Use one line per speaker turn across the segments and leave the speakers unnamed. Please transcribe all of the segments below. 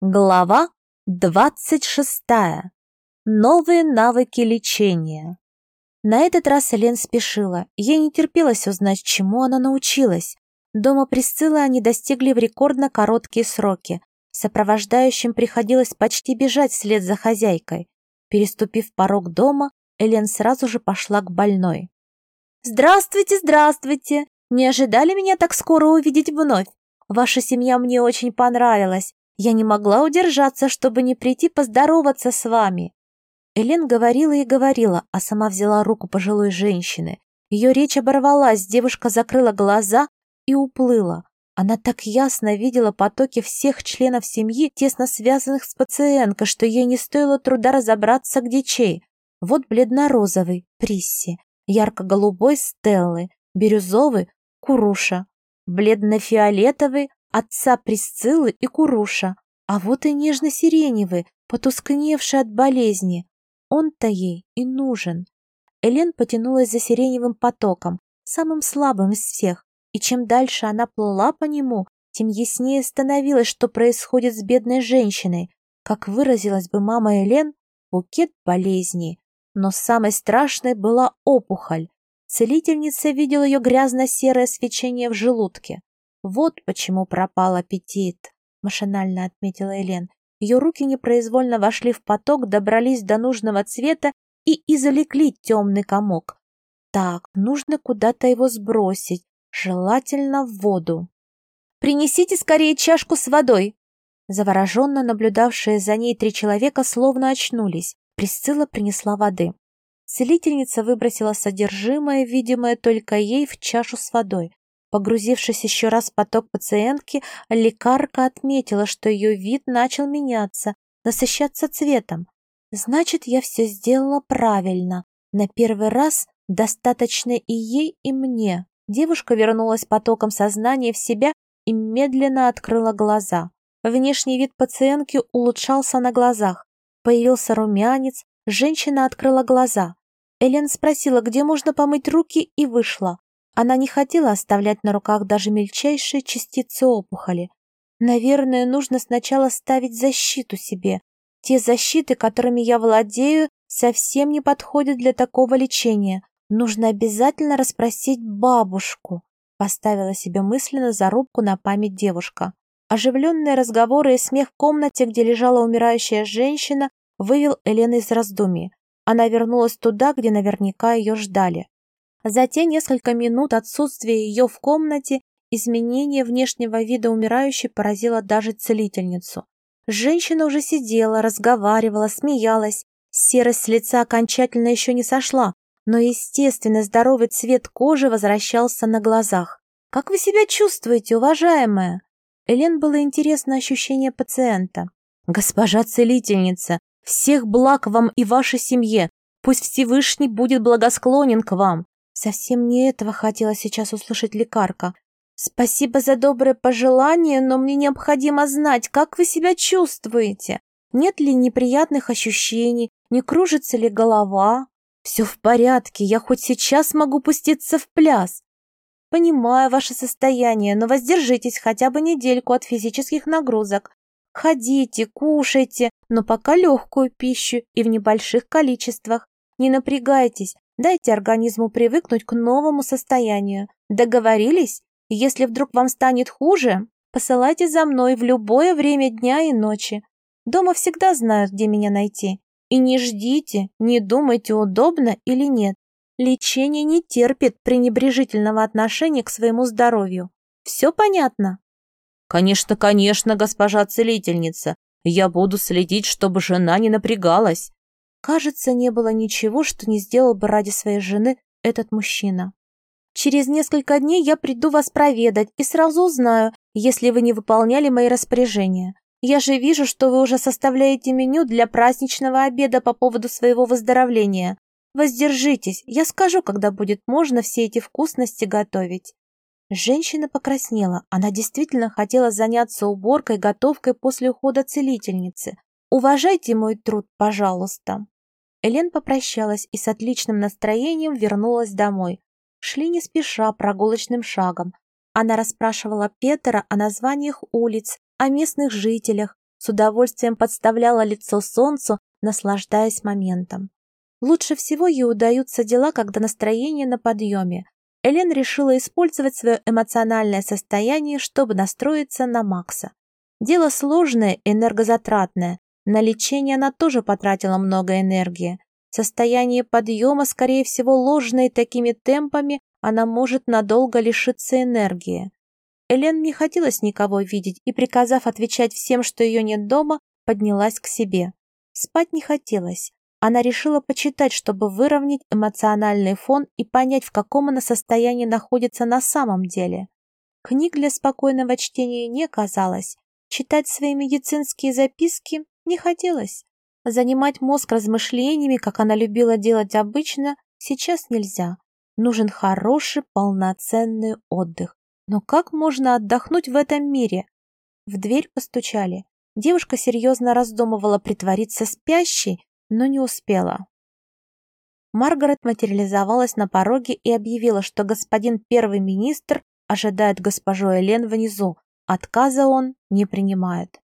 Глава 26. Новые навыки лечения. На этот раз Элен спешила. Ей не терпелось узнать, чему она научилась. Дома Присциллы они достигли в рекордно короткие сроки. Сопровождающим приходилось почти бежать вслед за хозяйкой. Переступив порог дома, Элен сразу же пошла к больной. «Здравствуйте, здравствуйте! Не ожидали меня так скоро увидеть вновь? Ваша семья мне очень понравилась. Я не могла удержаться, чтобы не прийти поздороваться с вами». Элен говорила и говорила, а сама взяла руку пожилой женщины. Ее речь оборвалась, девушка закрыла глаза и уплыла. Она так ясно видела потоки всех членов семьи, тесно связанных с пациенткой, что ей не стоило труда разобраться, где чей. Вот бледно-розовый — Присси, ярко-голубой — Стеллы, бирюзовый — Куруша, бледно-фиолетовый отца Присциллы и Куруша, а вот и нежно-сиреневый, потускневший от болезни. Он-то ей и нужен. Элен потянулась за сиреневым потоком, самым слабым из всех, и чем дальше она плыла по нему, тем яснее становилось, что происходит с бедной женщиной. Как выразилась бы мама Элен, букет болезней. Но самой страшной была опухоль. Целительница видела ее грязно-серое свечение в желудке. «Вот почему пропал аппетит», — машинально отметила Элен. Ее руки непроизвольно вошли в поток, добрались до нужного цвета и извлекли темный комок. Так, нужно куда-то его сбросить, желательно в воду. «Принесите скорее чашку с водой!» Завороженно наблюдавшие за ней три человека словно очнулись. Присцилла принесла воды. Целительница выбросила содержимое, видимое только ей, в чашу с водой. Погрузившись еще раз в поток пациентки, лекарка отметила, что ее вид начал меняться, насыщаться цветом. Значит, я все сделала правильно. На первый раз достаточно и ей, и мне. Девушка вернулась потоком сознания в себя и медленно открыла глаза. Внешний вид пациентки улучшался на глазах. Появился румянец, женщина открыла глаза. Элен спросила, где можно помыть руки, и вышла. Она не хотела оставлять на руках даже мельчайшие частицы опухоли. Наверное, нужно сначала ставить защиту себе. Те защиты, которыми я владею, совсем не подходят для такого лечения. Нужно обязательно расспросить бабушку. Поставила себе мысленно зарубку на память девушка. Оживленные разговоры и смех в комнате, где лежала умирающая женщина, вывел Елену из раздумий. Она вернулась туда, где наверняка ее ждали. За те несколько минут отсутствия ее в комнате изменение внешнего вида умирающей поразило даже целительницу. Женщина уже сидела, разговаривала, смеялась. Серость с лица окончательно еще не сошла, но естественно здоровый цвет кожи возвращался на глазах. «Как вы себя чувствуете, уважаемая?» Элен было интересно ощущение пациента. «Госпожа целительница, всех благ вам и вашей семье. Пусть Всевышний будет благосклонен к вам. Совсем не этого хотела сейчас услышать лекарка. «Спасибо за доброе пожелание, но мне необходимо знать, как вы себя чувствуете. Нет ли неприятных ощущений, не кружится ли голова? Все в порядке, я хоть сейчас могу пуститься в пляс. Понимаю ваше состояние, но воздержитесь хотя бы недельку от физических нагрузок. Ходите, кушайте, но пока легкую пищу и в небольших количествах. Не напрягайтесь, Дайте организму привыкнуть к новому состоянию. Договорились? Если вдруг вам станет хуже, посылайте за мной в любое время дня и ночи. Дома всегда знают, где меня найти. И не ждите, не думайте, удобно или нет. Лечение не терпит пренебрежительного отношения к своему здоровью. Все понятно?
Конечно, конечно, госпожа целительница. Я буду следить, чтобы жена не напрягалась.
Кажется, не было ничего, что не сделал бы ради своей жены этот мужчина. Через несколько дней я приду вас проведать и сразу узнаю, если вы не выполняли мои распоряжения. Я же вижу, что вы уже составляете меню для праздничного обеда по поводу своего выздоровления. Воздержитесь, я скажу, когда будет можно все эти вкусности готовить. Женщина покраснела. Она действительно хотела заняться уборкой, готовкой после ухода целительницы. Уважайте мой труд, пожалуйста. Элен попрощалась и с отличным настроением вернулась домой. Шли не спеша, прогулочным шагом. Она расспрашивала Петера о названиях улиц, о местных жителях, с удовольствием подставляла лицо солнцу, наслаждаясь моментом. Лучше всего ей удаются дела, когда настроение на подъеме. Элен решила использовать свое эмоциональное состояние, чтобы настроиться на Макса. Дело сложное, энергозатратное. На лечение она тоже потратила много энергии. Состояние подъема, скорее всего, ложное, и такими темпами она может надолго лишиться энергии. Элен не хотелось никого видеть и, приказав отвечать всем, что ее нет дома, поднялась к себе. Спать не хотелось. Она решила почитать, чтобы выровнять эмоциональный фон и понять, в каком она состоянии находится на самом деле. Книг для спокойного чтения не казалось. Читать свои медицинские записки не хотелось. Занимать мозг размышлениями, как она любила делать обычно, сейчас нельзя. Нужен хороший, полноценный отдых. Но как можно отдохнуть в этом мире? В дверь постучали. Девушка серьезно раздумывала притвориться спящей, но не успела. Маргарет материализовалась на пороге и объявила, что господин первый министр ожидает госпожу Элен внизу. Отказа он не принимает.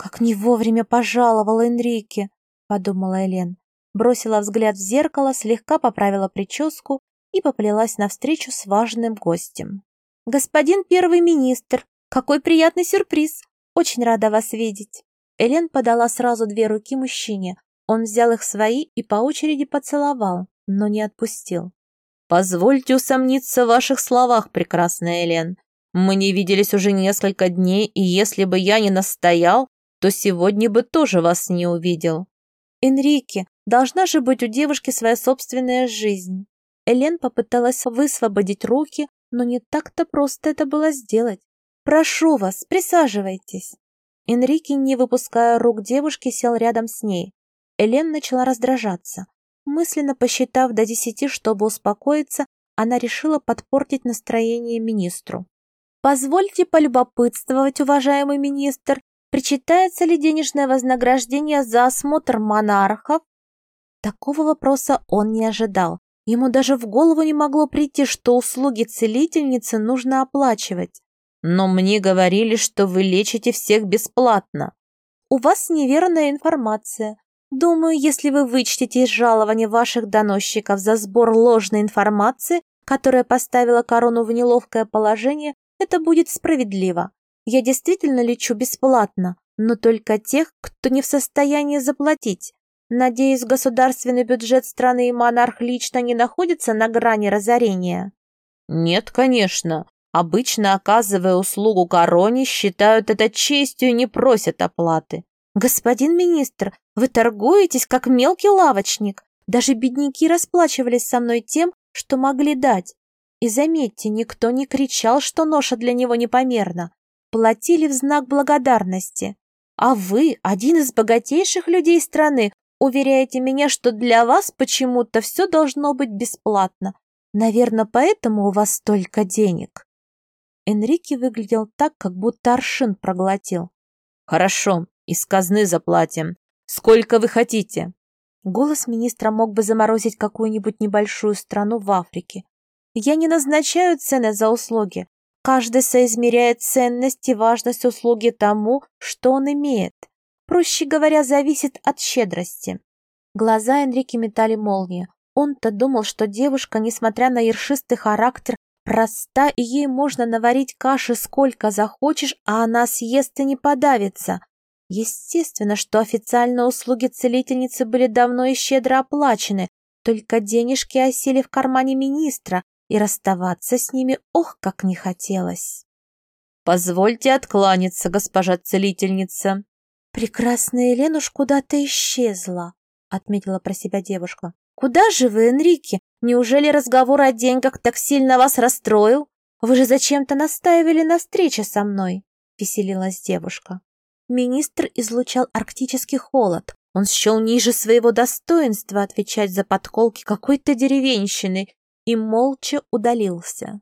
«Как не вовремя пожаловал Энрике!» — подумала Элен. Бросила взгляд в зеркало, слегка поправила прическу и поплелась навстречу с важным гостем. «Господин первый министр, какой приятный сюрприз! Очень рада вас видеть!» Элен подала сразу две руки мужчине. Он взял их свои и по очереди поцеловал, но не отпустил.
«Позвольте усомниться в ваших словах, прекрасная Элен. Мы не виделись уже несколько дней, и если бы я не настоял, то сегодня бы тоже вас не увидел».
«Энрике, должна же быть у девушки своя собственная жизнь». Элен попыталась высвободить руки, но не так-то просто это было сделать. «Прошу вас, присаживайтесь». Энрике, не выпуская рук девушки, сел рядом с ней. Элен начала раздражаться. Мысленно посчитав до десяти, чтобы успокоиться, она решила подпортить настроение министру. «Позвольте полюбопытствовать, уважаемый министр, причитается ли денежное вознаграждение за осмотр монархов?» Такого вопроса он не ожидал. Ему даже в голову не могло прийти, что услуги целительницы нужно оплачивать.
«Но мне говорили, что вы лечите всех бесплатно».
«У вас неверная информация. Думаю, если вы вычтете из жалования ваших доносчиков за сбор ложной информации, которая поставила корону в неловкое положение, это будет справедливо. Я действительно лечу бесплатно, но только тех, кто не в состоянии заплатить. Надеюсь, государственный бюджет страны и монарх лично не находятся на грани разорения.
Нет, конечно. Обычно, оказывая услугу короне, считают это честью и не просят оплаты.
«Господин министр, вы торгуетесь, как мелкий лавочник. Даже бедняки расплачивались со мной тем, что могли дать. И заметьте, никто не кричал, что ноша для него непомерна. Платили в знак благодарности. А вы, один из богатейших людей страны, уверяете меня, что для вас почему-то все должно быть бесплатно. Наверное, поэтому у вас столько денег». Энрике выглядел так, как будто аршин проглотил.
«Хорошо, из казны заплатим. Сколько вы хотите?»
Голос министра мог бы заморозить какую-нибудь небольшую страну в Африке. «Я не назначаю цены за услуги. Каждый соизмеряет ценность и важность услуги тому, что он имеет. Проще говоря, зависит от щедрости». Глаза Энрике метали молнии. Он-то думал, что девушка, несмотря на ершистый характер, проста, и ей можно наварить каши сколько захочешь, а она съест и не подавится. Естественно, что официальные услуги целительницы были давно и щедро оплачены, только денежки осели в кармане министра, и расставаться с ними ох, как не хотелось.
«Позвольте откланяться, госпожа целительница».
«Прекрасная Еленуш куда-то исчезла», — отметила про себя девушка. «Куда же вы, Энрике? Неужели разговор о деньгах так сильно вас расстроил? Вы же зачем-то настаивали на встрече со мной», — веселилась девушка. Министр излучал арктический холод. Он счел ниже своего достоинства отвечать за подколки какой-то деревенщины и молча удалился.